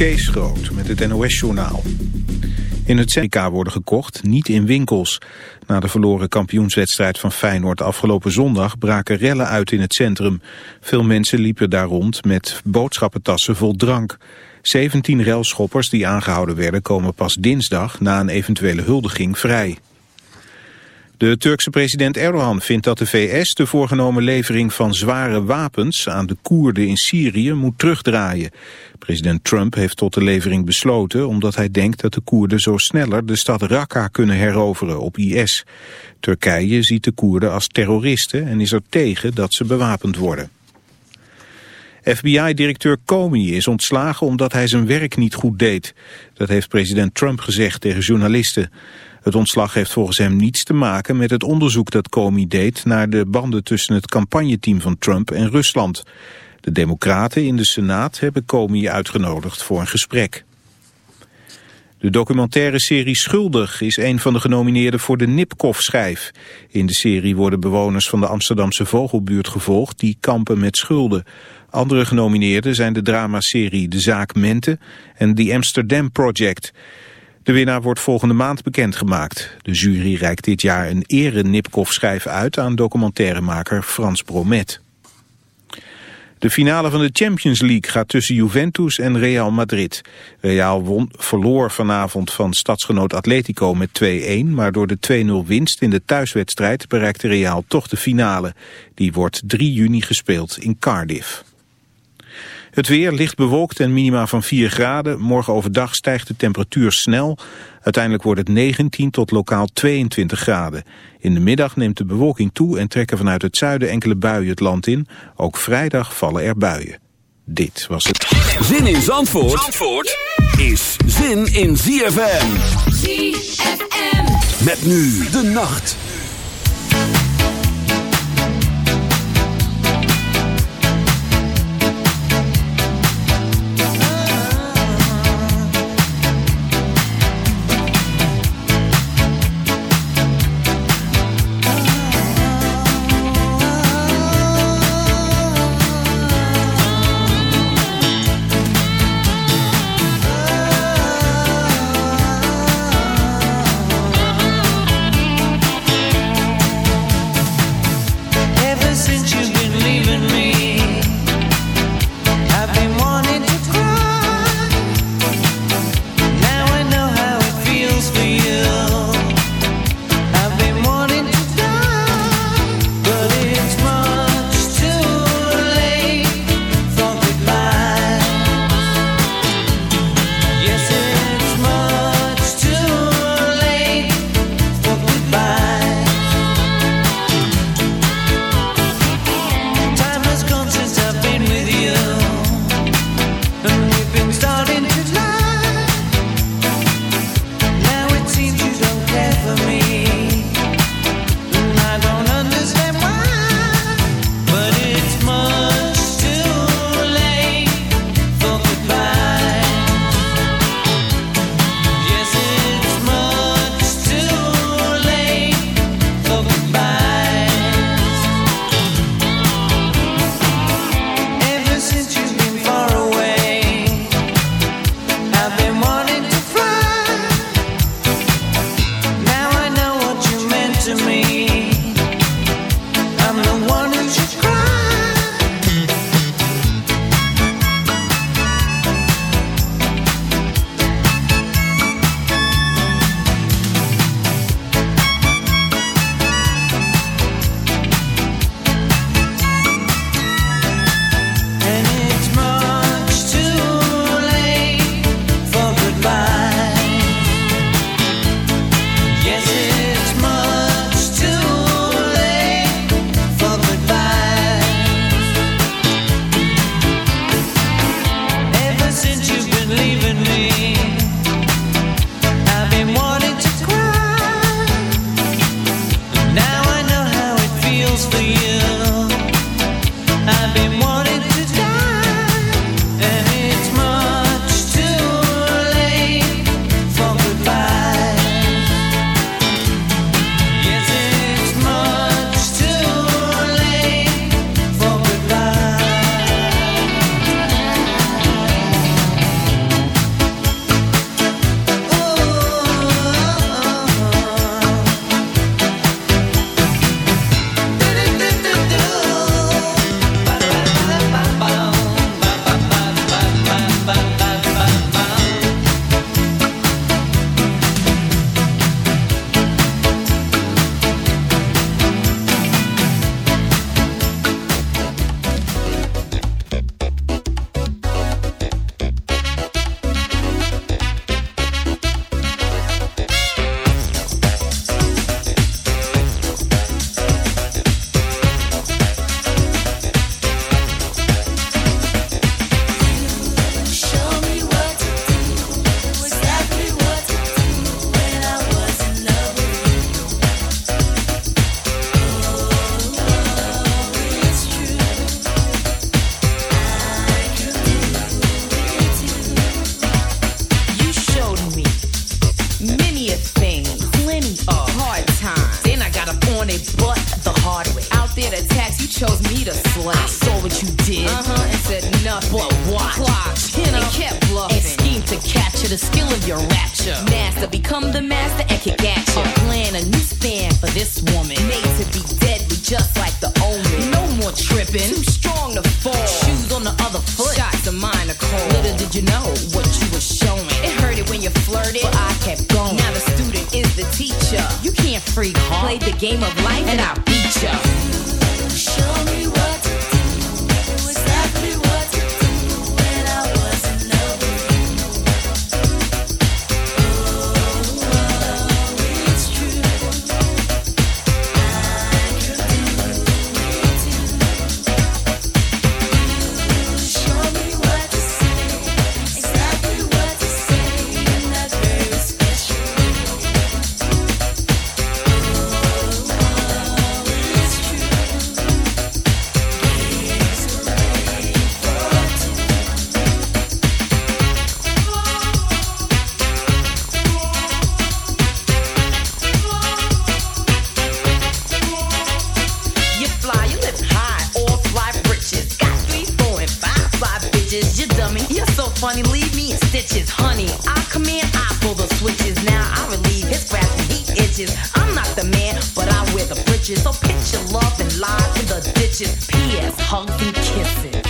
Kees Groot met het NOS-journaal. In het CK worden gekocht, niet in winkels. Na de verloren kampioenswedstrijd van Feyenoord afgelopen zondag braken rellen uit in het centrum. Veel mensen liepen daar rond met boodschappentassen vol drank. 17 relschoppers die aangehouden werden komen pas dinsdag na een eventuele huldiging vrij. De Turkse president Erdogan vindt dat de VS de voorgenomen levering van zware wapens aan de Koerden in Syrië moet terugdraaien. President Trump heeft tot de levering besloten omdat hij denkt dat de Koerden zo sneller de stad Raqqa kunnen heroveren op IS. Turkije ziet de Koerden als terroristen en is er tegen dat ze bewapend worden. FBI-directeur Comey is ontslagen omdat hij zijn werk niet goed deed. Dat heeft president Trump gezegd tegen journalisten. Het ontslag heeft volgens hem niets te maken met het onderzoek dat Comey deed naar de banden tussen het campagneteam van Trump en Rusland. De democraten in de Senaat hebben Comey uitgenodigd voor een gesprek. De documentaire serie Schuldig is een van de genomineerden voor de Nipkoff-schijf. In de serie worden bewoners van de Amsterdamse Vogelbuurt gevolgd die kampen met schulden. Andere genomineerden zijn de dramaserie De Zaak Mente en The Amsterdam Project. De winnaar wordt volgende maand bekendgemaakt. De jury reikt dit jaar een ere Nipkoff-schijf uit aan documentairemaker Frans Bromet. De finale van de Champions League gaat tussen Juventus en Real Madrid. Real won, verloor vanavond van stadsgenoot Atletico met 2-1... maar door de 2-0 winst in de thuiswedstrijd bereikte Real toch de finale. Die wordt 3 juni gespeeld in Cardiff. Het weer licht bewolkt en minima van 4 graden. Morgen overdag stijgt de temperatuur snel. Uiteindelijk wordt het 19 tot lokaal 22 graden. In de middag neemt de bewolking toe en trekken vanuit het zuiden enkele buien het land in. Ook vrijdag vallen er buien. Dit was het. Zin in Zandvoort, Zandvoort is zin in ZFM. ZFM. Met nu de nacht. You're so funny, leave me in stitches, honey. I come in, I pull the switches. Now I relieve his grasp, he itches. I'm not the man, but I wear the britches. So pitch your love and lies in the ditches. P.S. Hugs and kisses.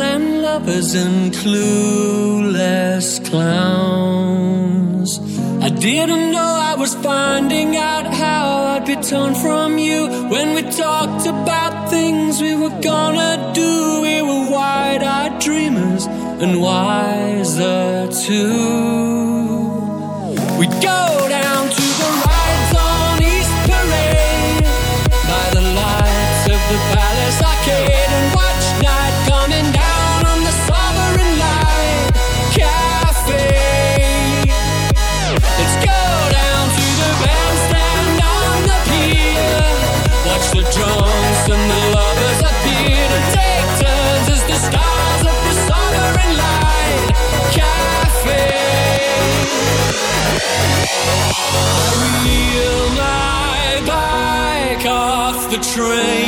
And lovers and clueless clowns. I didn't know I was finding out how I'd be torn from you when we talked about things we were gonna do. We were wide eyed dreamers and wiser too. We go. train.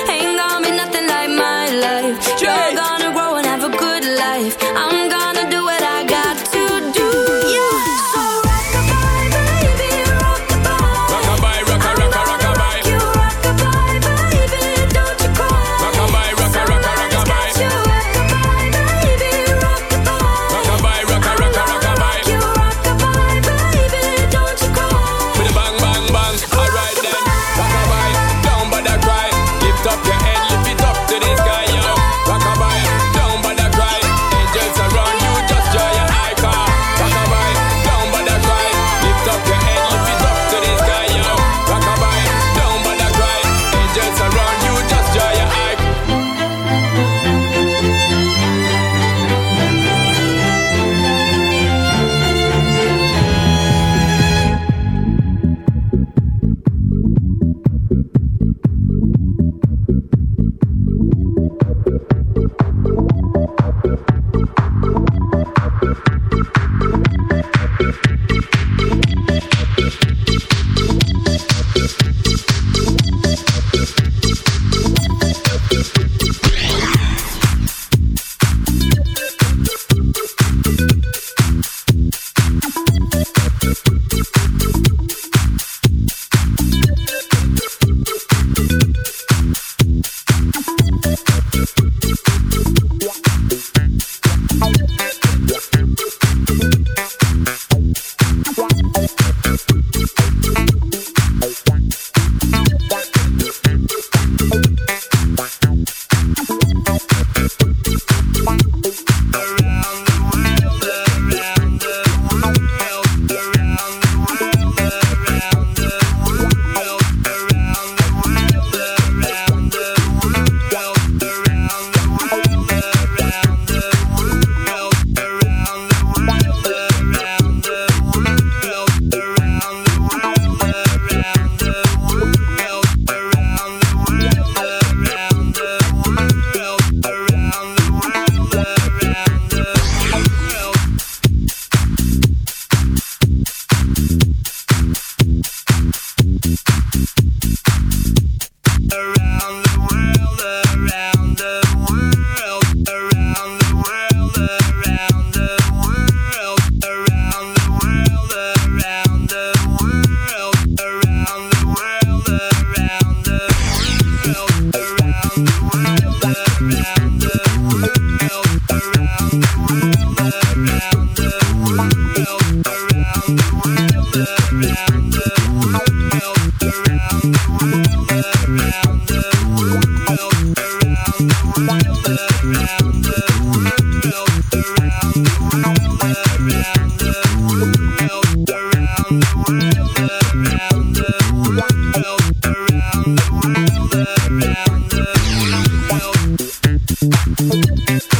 Thank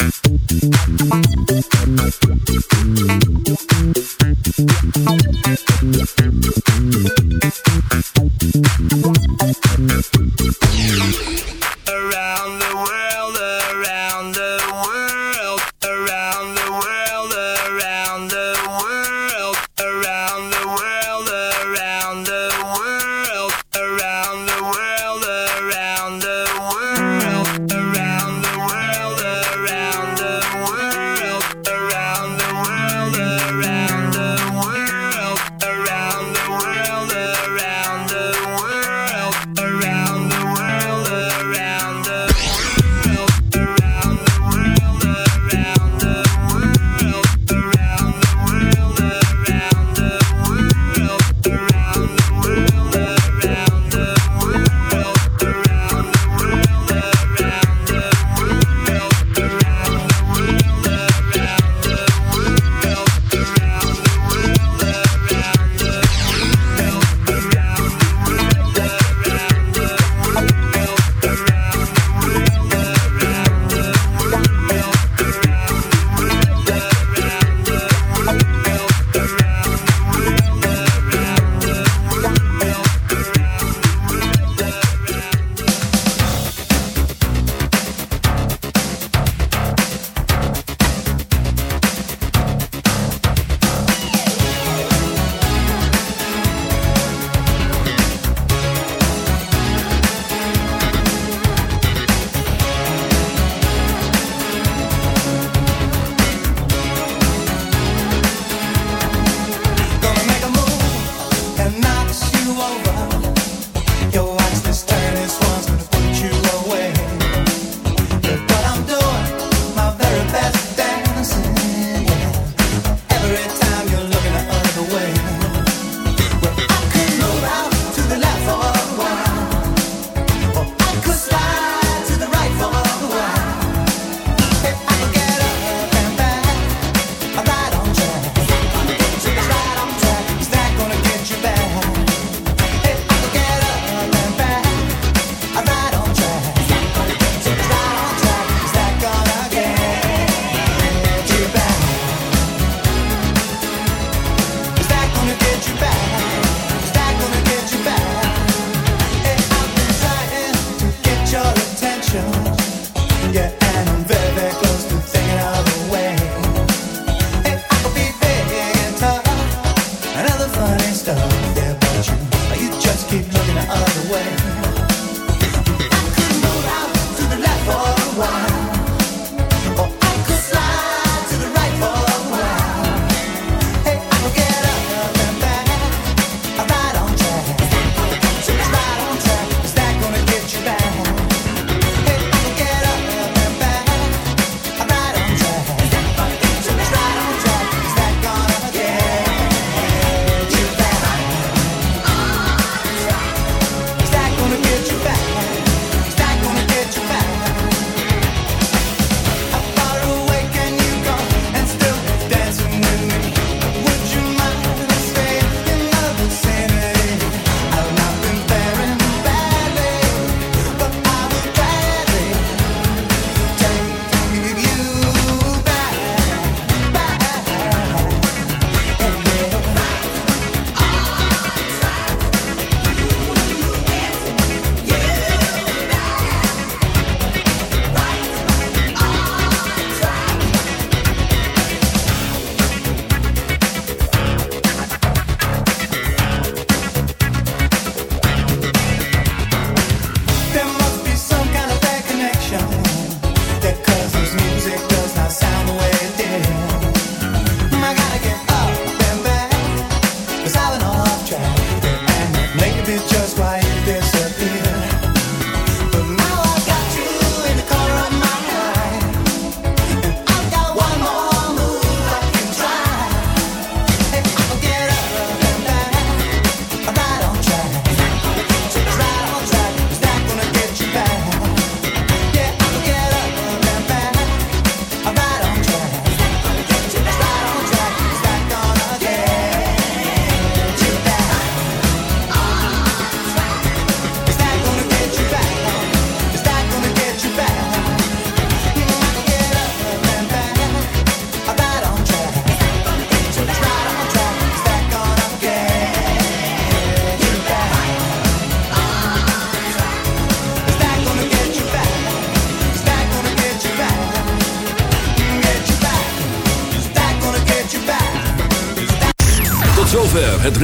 you.